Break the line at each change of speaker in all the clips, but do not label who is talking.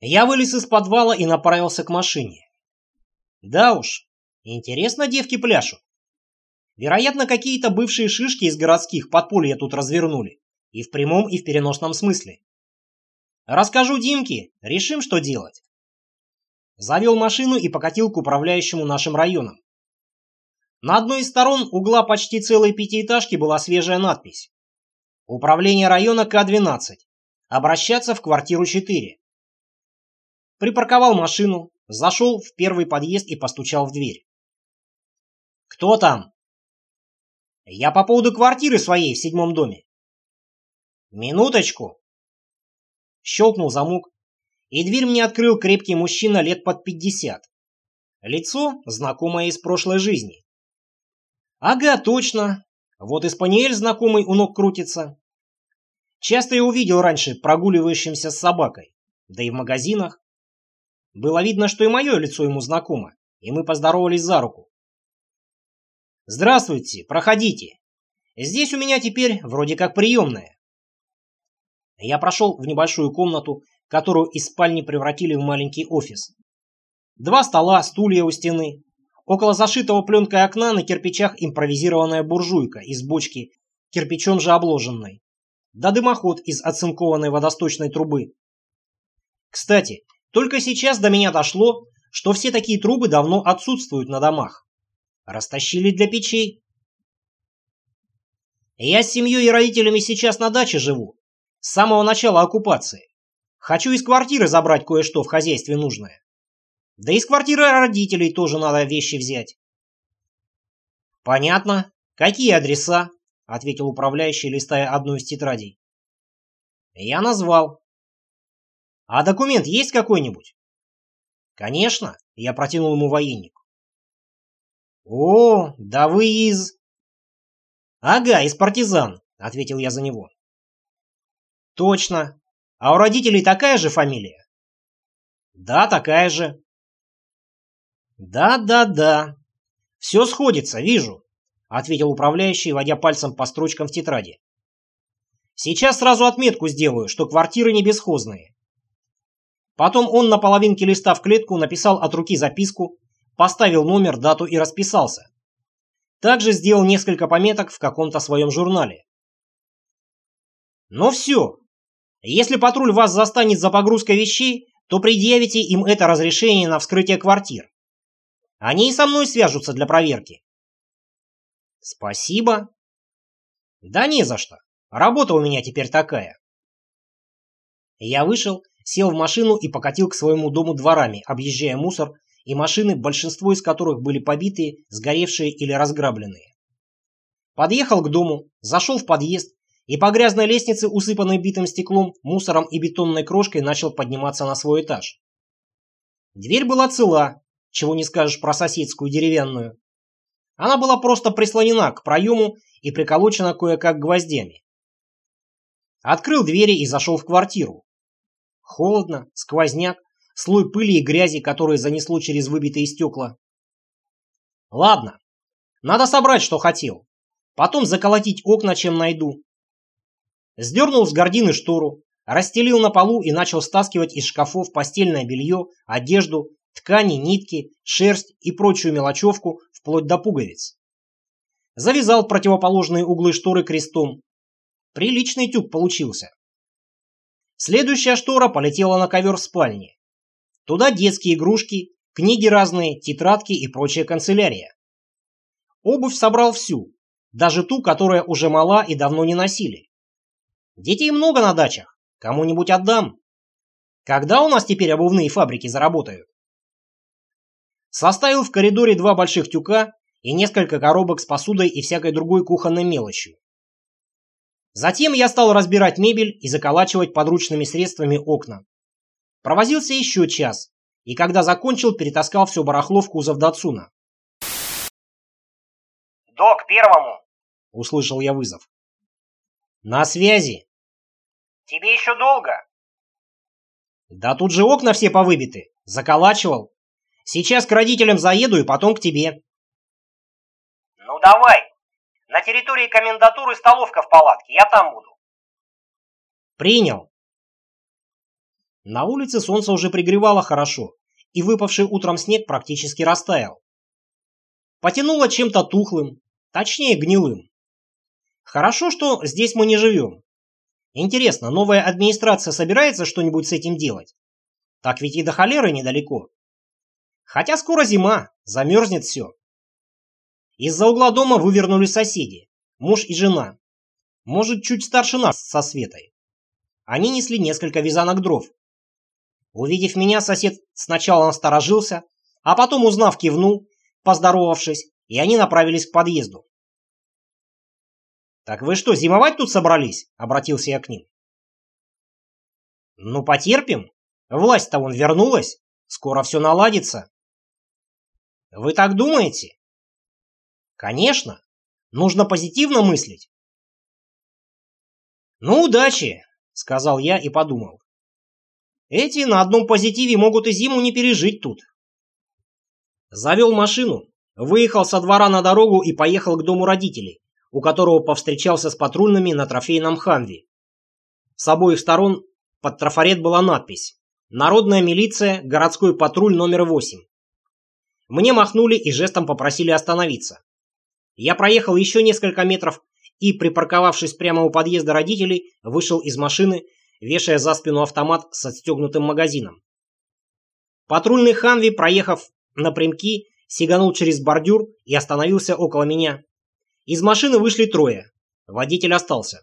Я вылез из подвала и направился к машине. Да уж, интересно девки пляшут. Вероятно, какие-то бывшие шишки из городских подполья тут развернули. И в прямом, и в переносном смысле. Расскажу Димке, решим, что делать. Завел машину и покатил к управляющему нашим районом. На одной из сторон угла почти целой пятиэтажки была свежая надпись. Управление района К-12. Обращаться в квартиру 4. Припарковал машину, зашел в первый подъезд и постучал в дверь. «Кто там?» «Я по поводу квартиры своей в седьмом доме». «Минуточку!» Щелкнул замок, и дверь мне открыл крепкий мужчина лет под пятьдесят. Лицо, знакомое из прошлой жизни. Ага, точно. Вот и знакомый у ног крутится. Часто я увидел раньше прогуливающимся с собакой, да и в магазинах. Было видно, что и мое лицо ему знакомо, и мы поздоровались за руку. «Здравствуйте, проходите. Здесь у меня теперь вроде как приемная». Я прошел в небольшую комнату, которую из спальни превратили в маленький офис. Два стола, стулья у стены. Около зашитого пленкой окна на кирпичах импровизированная буржуйка из бочки, кирпичом же обложенной. Да дымоход из оцинкованной водосточной трубы. Кстати, только сейчас до меня дошло, что все такие трубы давно отсутствуют на домах. Растащили для печей. Я с семьей и родителями сейчас на даче живу. С самого начала оккупации. Хочу из квартиры забрать кое-что в хозяйстве нужное. Да из квартиры родителей тоже надо вещи взять. Понятно. Какие адреса? Ответил управляющий, листая одну из тетрадей. Я назвал. А документ есть какой-нибудь? Конечно, я протянул ему военник. О, да вы из... Ага, из партизан, ответил я за него. Точно. А у родителей такая же фамилия? Да, такая же. Да-да-да. Все сходится, вижу, ответил управляющий, водя пальцем по строчкам в тетради. Сейчас сразу отметку сделаю, что квартиры не бесхозные. Потом он на половинке листа в клетку написал от руки записку, поставил номер, дату и расписался. Также сделал несколько пометок в каком-то своем журнале. Ну все, если патруль вас застанет за погрузкой вещей, то предъявите им это разрешение на вскрытие квартир. Они и со мной свяжутся для проверки. Спасибо. Да не за что. Работа у меня теперь такая. Я вышел, сел в машину и покатил к своему дому дворами, объезжая мусор и машины, большинство из которых были побитые, сгоревшие или разграбленные. Подъехал к дому, зашел в подъезд и по грязной лестнице, усыпанной битым стеклом, мусором и бетонной крошкой, начал подниматься на свой этаж. Дверь была цела, чего не скажешь про соседскую деревянную. Она была просто прислонена к проему и приколочена кое-как гвоздями. Открыл двери и зашел в квартиру. Холодно, сквозняк, слой пыли и грязи, которые занесло через выбитые стекла. Ладно, надо собрать, что хотел. Потом заколотить окна, чем найду. Сдернул с гордины штору, расстелил на полу и начал стаскивать из шкафов постельное белье, одежду, ткани, нитки, шерсть и прочую мелочевку вплоть до пуговиц. Завязал противоположные углы шторы крестом. Приличный тюк получился. Следующая штора полетела на ковер в спальне. Туда детские игрушки, книги разные, тетрадки и прочая канцелярия. Обувь собрал всю, даже ту, которая уже мала и давно не носили. Детей много на дачах. Кому-нибудь отдам. Когда у нас теперь обувные фабрики заработают? Составил в коридоре два больших тюка и несколько коробок с посудой и всякой другой кухонной мелочью. Затем я стал разбирать мебель и заколачивать подручными средствами окна. Провозился еще час, и когда закончил, перетаскал все барахло в кузов Датсуна.
«Док, первому!»
— услышал я вызов. «На связи!»
Тебе еще долго?
Да тут же окна все повыбиты. Заколачивал. Сейчас к родителям заеду и потом к тебе.
Ну давай. На территории комендатуры столовка в палатке. Я там буду.
Принял. На улице солнце уже пригревало хорошо, и выпавший утром снег практически растаял. Потянуло чем-то тухлым, точнее гнилым. Хорошо, что здесь мы не живем. Интересно, новая администрация собирается что-нибудь с этим делать? Так ведь и до холеры недалеко. Хотя скоро зима, замерзнет все. Из-за угла дома вывернули соседи, муж и жена. Может, чуть старше нас со Светой. Они несли несколько вязанок дров. Увидев меня, сосед сначала насторожился, а потом, узнав, кивнул, поздоровавшись, и они направились к подъезду. «Так вы что, зимовать тут собрались?» — обратился я к ним. «Ну, потерпим. Власть-то вон вернулась. Скоро все наладится». «Вы так думаете?» «Конечно. Нужно позитивно мыслить». «Ну, удачи», — сказал я и подумал. «Эти на одном позитиве могут и зиму не пережить тут». Завел машину, выехал со двора на дорогу и поехал к дому родителей, у которого повстречался с патрульными на трофейном Хамви. С обоих сторон под трафарет была надпись «Народная милиция, городской патруль номер 8». Мне махнули и жестом попросили остановиться. Я проехал еще несколько метров и, припарковавшись прямо у подъезда родителей, вышел из машины, вешая за спину автомат с отстегнутым магазином. Патрульный Хамви, проехав напрямки, сиганул через бордюр и остановился около меня. Из машины вышли трое. Водитель остался.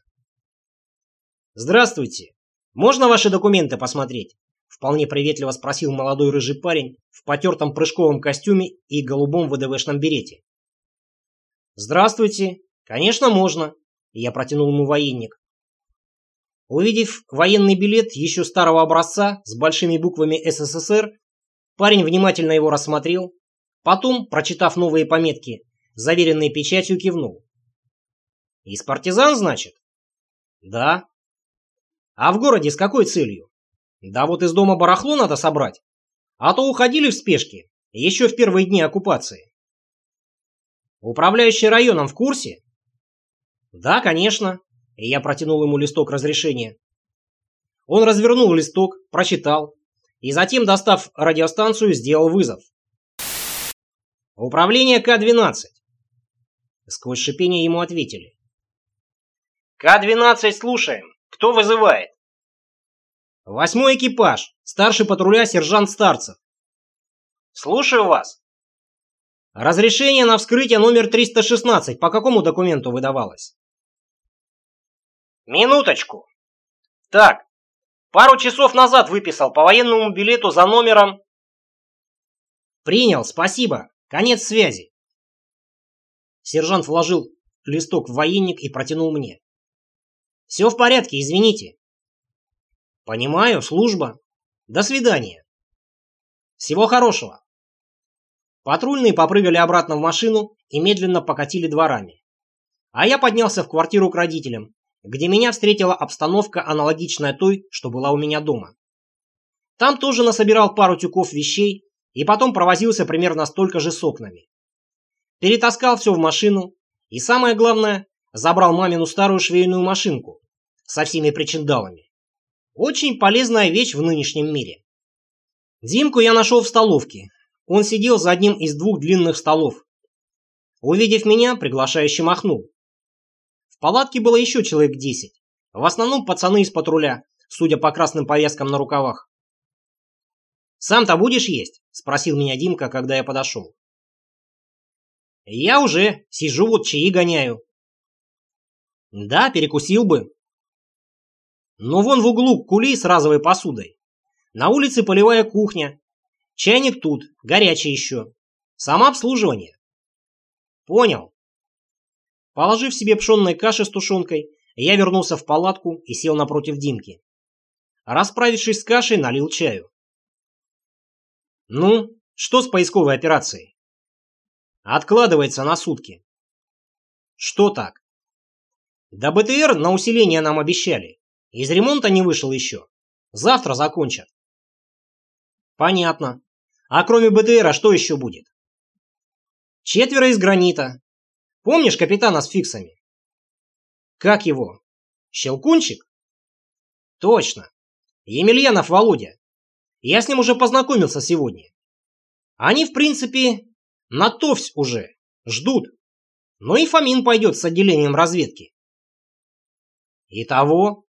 «Здравствуйте. Можно ваши документы посмотреть?» Вполне приветливо спросил молодой рыжий парень в потертом прыжковом костюме и голубом ВДВшном берете. «Здравствуйте. Конечно, можно». Я протянул ему военник. Увидев военный билет еще старого образца с большими буквами СССР, парень внимательно его рассмотрел, потом, прочитав новые пометки, заверенной печатью, кивнул. «Из партизан, значит?» «Да». «А в городе с какой целью?» «Да вот из дома барахло надо собрать. А то уходили в спешке, еще в первые дни оккупации». «Управляющий районом в курсе?» «Да, конечно». И я протянул ему листок разрешения. Он развернул листок, прочитал, и затем, достав радиостанцию, сделал вызов. «Управление К-12». Сквозь шипение ему ответили.
К-12 слушаем. Кто вызывает?
Восьмой экипаж. Старший патруля сержант Старцев.
Слушаю вас.
Разрешение на вскрытие номер 316 по какому документу выдавалось?
Минуточку. Так, пару часов назад выписал по военному билету за номером...
Принял, спасибо. Конец связи. Сержант вложил листок в военник и протянул мне. «Все в порядке, извините». «Понимаю, служба. До свидания». «Всего хорошего». Патрульные попрыгали обратно в машину и медленно покатили дворами. А я поднялся в квартиру к родителям, где меня встретила обстановка, аналогичная той, что была у меня дома. Там тоже насобирал пару тюков вещей и потом провозился примерно столько же с окнами перетаскал все в машину и, самое главное, забрал мамину старую швейную машинку со всеми причиндалами. Очень полезная вещь в нынешнем мире. Димку я нашел в столовке. Он сидел за одним из двух длинных столов. Увидев меня, приглашающе махнул. В палатке было еще человек десять. В основном пацаны из патруля, судя по красным повязкам на рукавах. «Сам-то будешь есть?» – спросил меня Димка, когда я подошел. Я уже сижу вот чаи гоняю. Да, перекусил бы. Но вон в углу кули с разовой посудой. На улице полевая кухня. Чайник тут, горячий еще. Самообслуживание. Понял. Положив себе пшенной каши с тушенкой, я вернулся в палатку и сел напротив Димки. Расправившись с кашей, налил чаю. Ну, что с поисковой операцией? Откладывается на сутки. Что так? Да БТР на усиление нам обещали. Из ремонта не вышел еще. Завтра закончат. Понятно. А кроме БТРа что еще будет? Четверо из гранита. Помнишь капитана с фиксами? Как его? Щелкунчик? Точно. Емельянов Володя. Я с ним уже познакомился сегодня. Они, в принципе, на товсь уже, ждут. Но и Фомин пойдет с отделением разведки. Итого?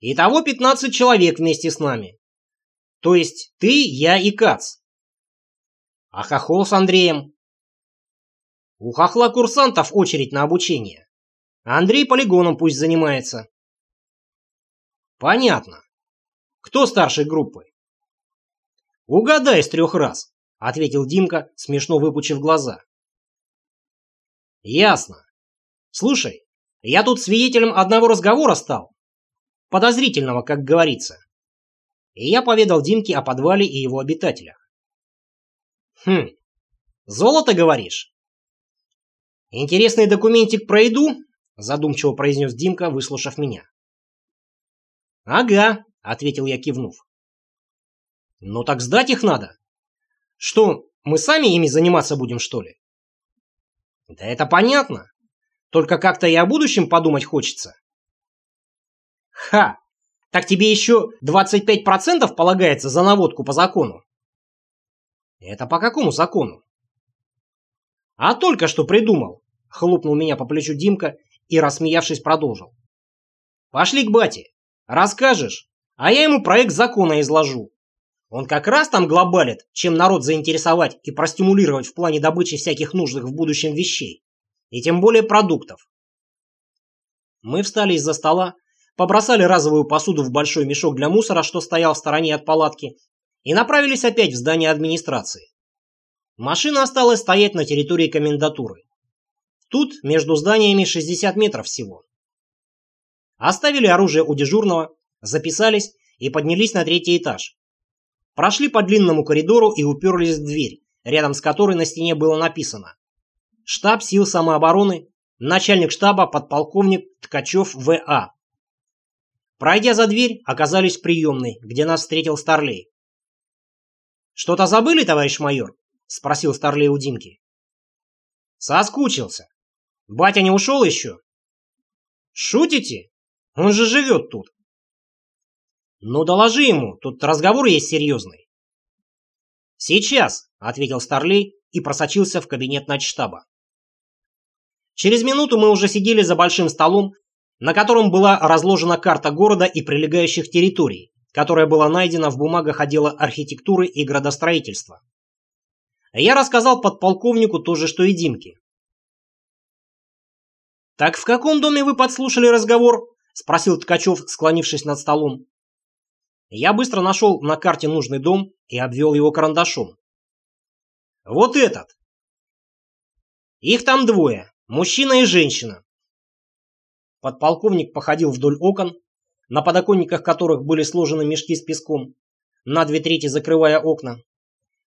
Итого 15 человек вместе с нами. То есть ты, я и Кац. А Хохол с Андреем? У Хохла курсантов очередь на обучение. Андрей полигоном пусть занимается. Понятно. Кто старшей группы? Угадай с трех раз, ответил Димка, смешно выпучив глаза. Ясно. Слушай, я тут свидетелем одного разговора стал. Подозрительного, как говорится. И я поведал Димке о подвале и его обитателях. Хм, золото, говоришь? Интересный документик пройду, задумчиво произнес Димка, выслушав меня. Ага, ответил я, кивнув. Ну так сдать их надо. Что, мы сами ими заниматься будем, что ли? Да это понятно. Только как-то и о будущем подумать хочется. Ха! Так тебе еще 25% полагается за наводку по закону? Это по какому закону? А только что придумал. Хлопнул меня по плечу Димка и, рассмеявшись, продолжил. Пошли к бате. Расскажешь, а я ему проект закона изложу. Он как раз там глобалит, чем народ заинтересовать и простимулировать в плане добычи всяких нужных в будущем вещей. И тем более продуктов. Мы встали из-за стола, побросали разовую посуду в большой мешок для мусора, что стоял в стороне от палатки, и направились опять в здание администрации. Машина осталась стоять на территории комендатуры. Тут между зданиями 60 метров всего. Оставили оружие у дежурного, записались и поднялись на третий этаж. Прошли по длинному коридору и уперлись в дверь, рядом с которой на стене было написано «Штаб сил самообороны, начальник штаба подполковник Ткачев В.А». Пройдя за дверь, оказались в приемной, где нас встретил Старлей. «Что-то забыли, товарищ майор?» – спросил Старлей у Димки. «Соскучился. Батя не ушел еще?» «Шутите? Он же живет тут». «Ну, доложи ему, тут разговор есть серьезный». «Сейчас», — ответил Старлей и просочился в кабинет начштаба. Через минуту мы уже сидели за большим столом, на котором была разложена карта города и прилегающих территорий, которая была найдена в бумагах отдела архитектуры и градостроительства. Я рассказал подполковнику то же, что и Димке. «Так в каком доме вы подслушали разговор?» – спросил Ткачев, склонившись над столом. Я быстро нашел на карте нужный дом и обвел его карандашом. Вот этот. Их там двое, мужчина и женщина. Подполковник походил вдоль окон, на подоконниках которых были сложены мешки с песком, на две трети закрывая окна.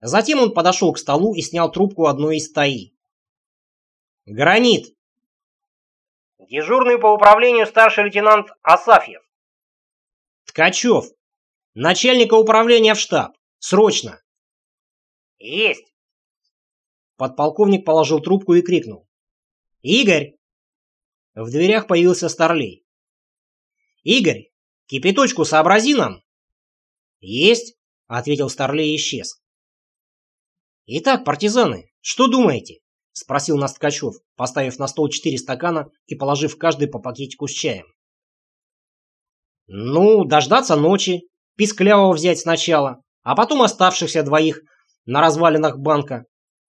Затем он подошел к столу и снял трубку одной из стаи. «Гранит!»
«Дежурный по управлению старший лейтенант Асафьев».
«Ткачев!» Начальника управления в штаб. Срочно.
Есть.
Подполковник положил трубку и крикнул. Игорь! В дверях появился Старлей. Игорь, кипяточку сообрази нам. Есть, ответил Старлей и исчез. Итак, партизаны, что думаете? Спросил нас Ткачев, поставив на стол четыре стакана и положив каждый по пакетику с чаем. Ну, дождаться ночи, Писклявого взять сначала, а потом оставшихся двоих на развалинах банка.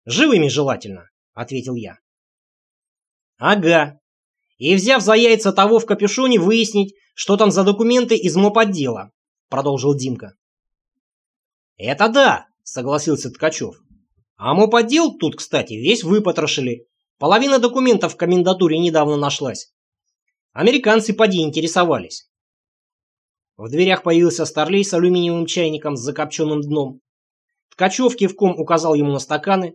Живыми желательно, ответил я. Ага. И взяв за яйца того в капюшоне, выяснить, что там за документы из мопотдела, продолжил Димка. Это да, согласился Ткачев. А мопотдел тут, кстати, весь выпотрошили. Половина документов в комендатуре недавно нашлась. Американцы поди интересовались. В дверях появился Старлей с алюминиевым чайником с закопченным дном. Ткачев кивком указал ему на стаканы.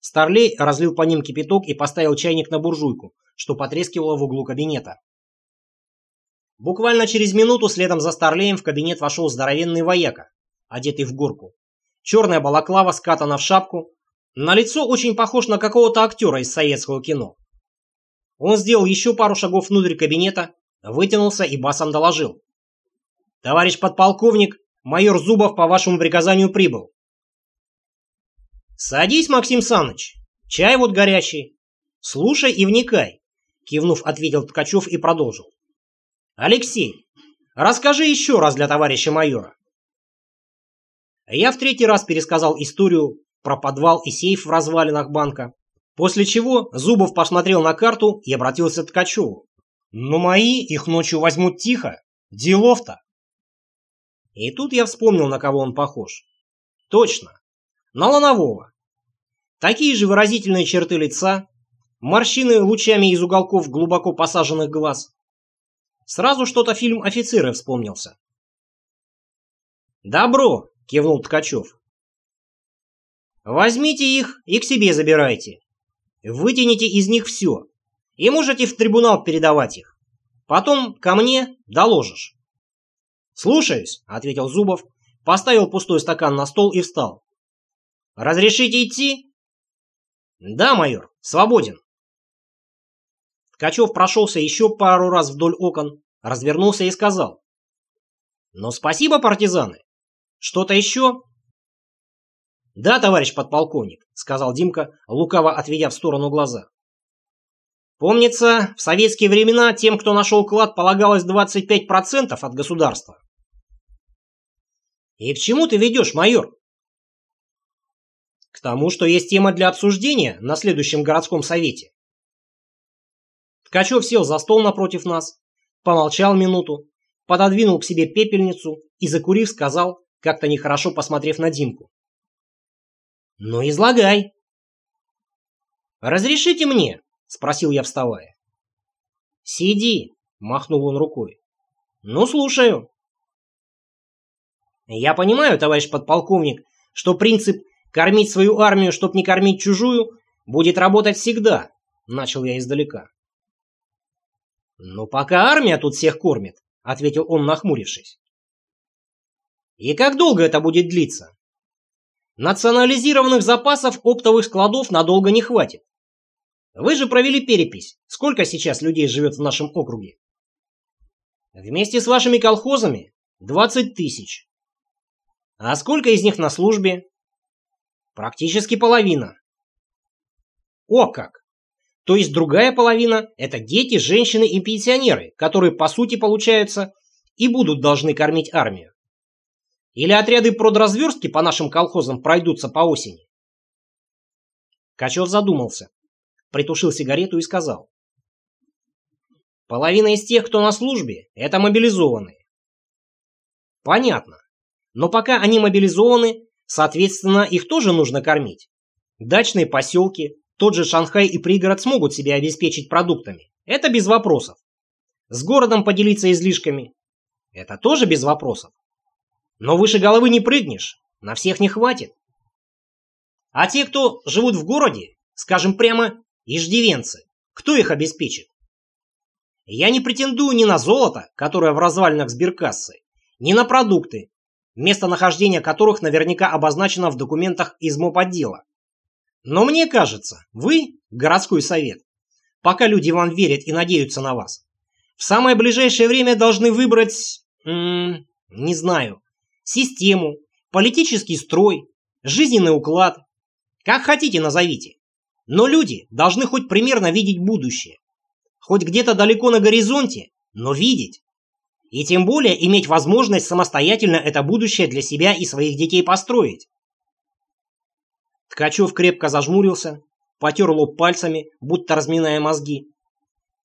Старлей разлил по ним кипяток и поставил чайник на буржуйку, что потрескивало в углу кабинета. Буквально через минуту следом за Старлеем в кабинет вошел здоровенный вояка, одетый в горку. Черная балаклава скатана в шапку. На лицо очень похож на какого-то актера из советского кино. Он сделал еще пару шагов внутрь кабинета, вытянулся и басом доложил. Товарищ подполковник, майор Зубов по вашему приказанию прибыл. Садись, Максим Саныч. Чай вот горячий. Слушай и вникай, кивнув, ответил Ткачев и продолжил. Алексей, расскажи еще раз для товарища майора. Я в третий раз пересказал историю про подвал и сейф в развалинах банка, после чего Зубов посмотрел на карту и обратился к Ткачеву. «Но мои их ночью возьмут тихо. Делов-то!» И тут я вспомнил, на кого он похож. Точно, на Ланового. Такие же выразительные черты лица, морщины лучами из уголков глубоко посаженных глаз. Сразу что-то фильм «Офицеры» вспомнился. «Добро!» — кивнул Ткачев. «Возьмите их и к себе забирайте. Вытяните из них все, и можете в трибунал передавать их. Потом ко мне доложишь». «Слушаюсь», — ответил Зубов, поставил пустой стакан на стол и встал. «Разрешите идти?» «Да, майор, свободен». Ткачев прошелся еще пару раз вдоль окон, развернулся и сказал. «Ну, спасибо, партизаны. Что-то еще?» «Да, товарищ подполковник», — сказал Димка, лукаво отведя в сторону глаза. «Помнится, в советские времена тем, кто нашел клад, полагалось 25% от государства». «И к чему ты ведешь, майор?» К тому, что есть тема для обсуждения на следующем городском совете. Ткачев сел за стол напротив нас, помолчал минуту, пододвинул к себе пепельницу и, закурив, сказал, как-то нехорошо посмотрев на Димку. «Ну, излагай». «Разрешите мне?» — спросил я, вставая. «Сиди», — махнул он рукой. «Ну, слушаю». «Я понимаю, товарищ подполковник, что принцип Кормить свою армию, чтоб не кормить чужую, будет работать всегда, начал я издалека. «Ну, пока армия тут всех кормит», — ответил он, нахмурившись. «И как долго это будет длиться?» «Национализированных запасов оптовых складов надолго не хватит. Вы же провели перепись. Сколько сейчас людей живет в нашем округе?» «Вместе с вашими колхозами 20 тысяч. А сколько из них на службе?» Практически половина. О как! То есть другая половина – это дети, женщины и пенсионеры, которые по сути получаются и будут должны кормить армию. Или отряды продразверстки по нашим колхозам пройдутся по осени? Качев задумался, притушил сигарету и сказал. Половина из тех, кто на службе, это мобилизованные. Понятно. Но пока они мобилизованы, Соответственно, их тоже нужно кормить. Дачные поселки, тот же Шанхай и пригород смогут себя обеспечить продуктами. Это без вопросов. С городом поделиться излишками. Это тоже без вопросов. Но выше головы не прыгнешь, на всех не хватит. А те, кто живут в городе, скажем прямо, иждивенцы, кто их обеспечит? Я не претендую ни на золото, которое в развалинах сберкассы, ни на продукты, местонахождение которых наверняка обозначено в документах из МОП-отдела. Но мне кажется, вы, городской совет, пока люди вам верят и надеются на вас, в самое ближайшее время должны выбрать, м -м, не знаю, систему, политический строй, жизненный уклад, как хотите назовите. Но люди должны хоть примерно видеть будущее. Хоть где-то далеко на горизонте, но видеть. И тем более иметь возможность самостоятельно это будущее для себя и своих детей построить. Ткачев крепко зажмурился, потер лоб пальцами, будто разминая мозги.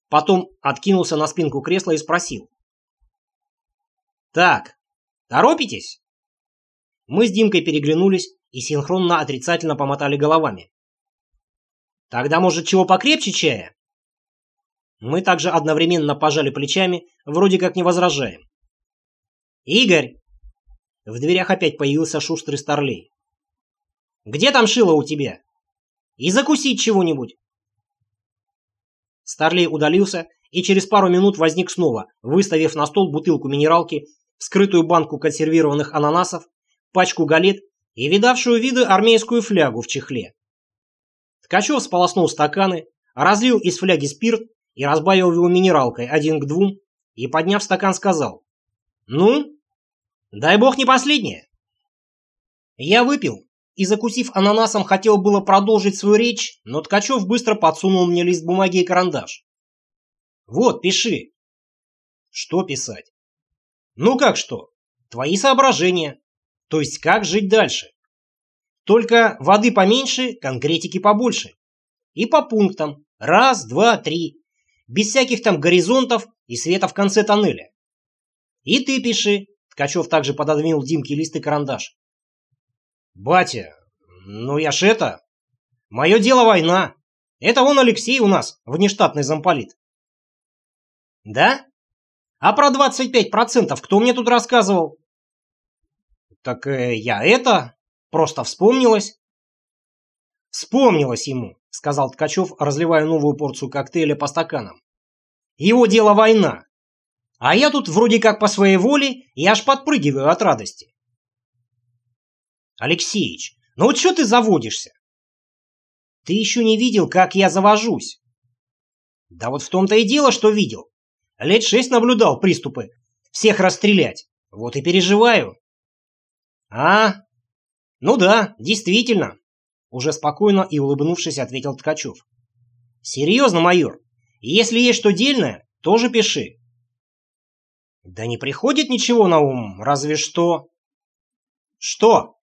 Потом откинулся на спинку кресла и спросил. «Так, торопитесь?» Мы с Димкой переглянулись и синхронно отрицательно помотали головами. «Тогда, может, чего покрепче чая?» Мы также одновременно пожали плечами, вроде как не возражаем. «Игорь!» В дверях опять появился шустрый старлей. «Где там шило у тебя? И закусить чего-нибудь!» Старлей удалился и через пару минут возник снова, выставив на стол бутылку минералки, скрытую банку консервированных ананасов, пачку галет и видавшую виды армейскую флягу в чехле. Ткачев сполоснул стаканы, разлил из фляги спирт и разбавил его минералкой один к двум, и, подняв стакан, сказал. «Ну, Дай бог не последнее. Я выпил и, закусив ананасом, хотел было продолжить свою речь, но Ткачев быстро подсунул мне лист бумаги и карандаш. Вот, пиши. Что писать? Ну как что? Твои соображения. То есть как жить дальше. Только воды поменьше, конкретики побольше. И по пунктам. Раз, два, три. Без всяких там горизонтов и света в конце тоннеля. И ты пиши. Ткачев также пододвинул Димке лист и карандаш. Батя, ну я ж это... Мое дело война. Это он Алексей у нас, внештатный замполит. Да? А про 25% кто мне тут рассказывал? Так э, я это... Просто вспомнилось. Вспомнилось ему, сказал Ткачев, разливая новую порцию коктейля по стаканам. Его дело война. А я тут вроде как по своей воле и аж подпрыгиваю от радости. Алексеич, ну вот что ты заводишься? Ты еще не видел, как я завожусь. Да вот в том-то и дело, что видел. Лет шесть наблюдал приступы. Всех расстрелять. Вот и переживаю. А? Ну да, действительно. Уже спокойно и улыбнувшись, ответил Ткачев. Серьезно, майор. Если есть что дельное, тоже пиши. Да не приходит ничего на ум, разве что... Что?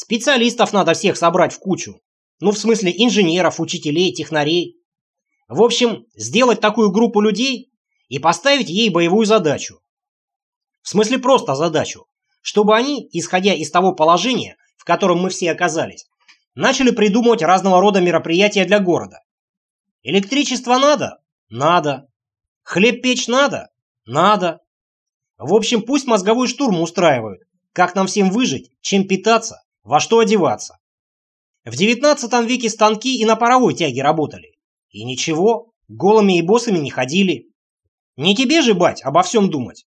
Специалистов надо всех собрать в кучу. Ну, в смысле инженеров, учителей, технарей. В общем, сделать такую группу людей и поставить ей боевую задачу. В смысле просто задачу, чтобы они, исходя из того положения, в котором мы все оказались, начали придумывать разного рода мероприятия для города. Электричество надо? Надо. Хлеб печь надо? Надо. В общем, пусть мозговой штурм устраивают. Как нам всем выжить, чем питаться, во что одеваться. В девятнадцатом веке станки и на паровой тяге работали. И ничего, голыми и босыми не ходили. Не тебе же, бать, обо всем думать.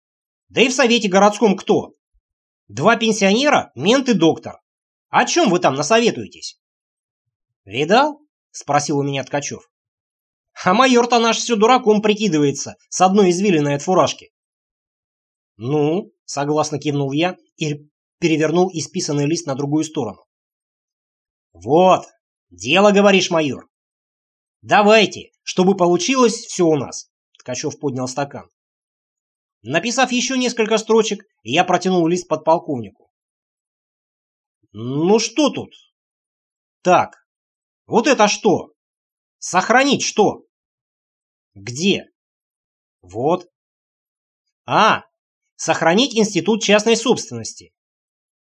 Да и в совете городском кто? Два пенсионера, мент и доктор. О чем вы там насоветуетесь? Видал? Спросил у меня Ткачев. А майор-то наш все дураком прикидывается с одной извилиной от фуражки. Ну, согласно кивнул я и перевернул исписанный лист на другую сторону. «Вот, дело, говоришь, майор. Давайте, чтобы получилось все у нас», — Ткачев поднял стакан. Написав еще несколько строчек, я протянул лист подполковнику. «Ну что тут?» «Так, вот это что? Сохранить что?» «Где?» «Вот». «А, сохранить институт частной собственности.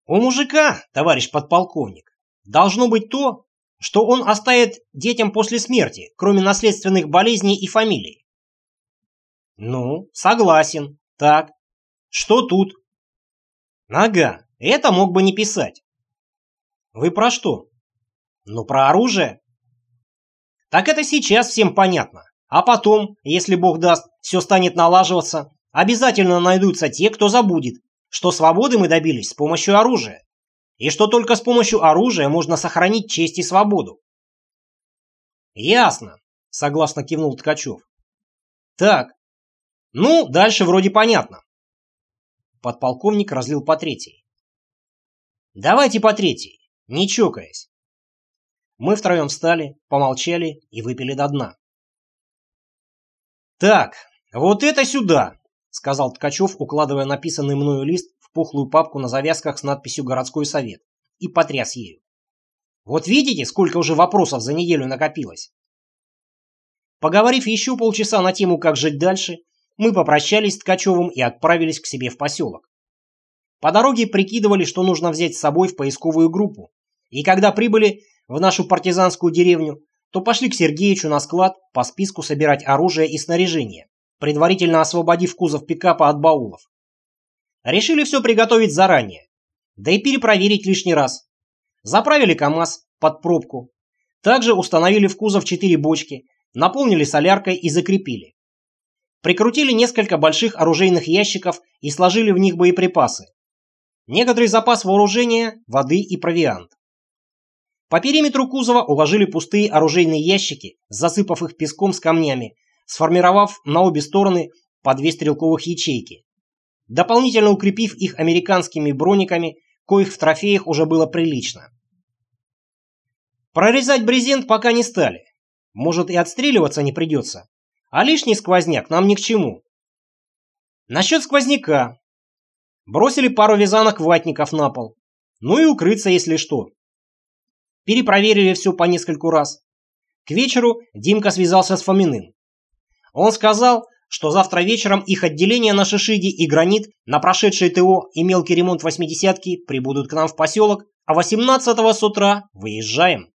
У мужика, товарищ подполковник, должно быть то, что он оставит детям после смерти, кроме наследственных болезней и фамилий. Ну, согласен. Так, что тут? Нога, это мог бы не писать. Вы про что? Ну, про оружие. Так это сейчас всем понятно. А потом, если Бог даст, все станет налаживаться, обязательно найдутся те, кто забудет, что свободы мы добились с помощью оружия, и что только с помощью оружия можно сохранить честь и свободу. Ясно, согласно кивнул Ткачев. Так, ну, дальше вроде понятно. Подполковник разлил по третьей. Давайте по третьей, не чокаясь. Мы втроем встали, помолчали и выпили до дна. Так, вот это сюда, сказал Ткачев, укладывая написанный мною лист в пухлую папку на завязках с надписью «Городской совет» и потряс ею. Вот видите, сколько уже вопросов за неделю накопилось? Поговорив еще полчаса на тему «Как жить дальше», мы попрощались с Ткачевым и отправились к себе в поселок. По дороге прикидывали, что нужно взять с собой в поисковую группу, и когда прибыли в нашу партизанскую деревню, то пошли к Сергеичу на склад по списку собирать оружие и снаряжение предварительно освободив кузов пикапа от баулов. Решили все приготовить заранее, да и перепроверить лишний раз. Заправили КАМАЗ под пробку. Также установили в кузов четыре бочки, наполнили соляркой и закрепили. Прикрутили несколько больших оружейных ящиков и сложили в них боеприпасы. Некоторый запас вооружения, воды и провиант. По периметру кузова уложили пустые оружейные ящики, засыпав их песком с камнями сформировав на обе стороны по две стрелковых ячейки. дополнительно укрепив их американскими брониками, коих в трофеях уже было прилично. Прорезать брезент пока не стали. Может и отстреливаться не придется. А лишний сквозняк нам ни к чему. Насчет сквозняка. Бросили пару вязанок ватников на пол. Ну и укрыться, если что. Перепроверили все по нескольку раз. К вечеру Димка связался с Фоминым. Он сказал, что завтра вечером их отделение на Шишиге и Гранит на прошедшее ТО и мелкий ремонт восьмидесятки прибудут к нам в поселок, а 18 с утра выезжаем.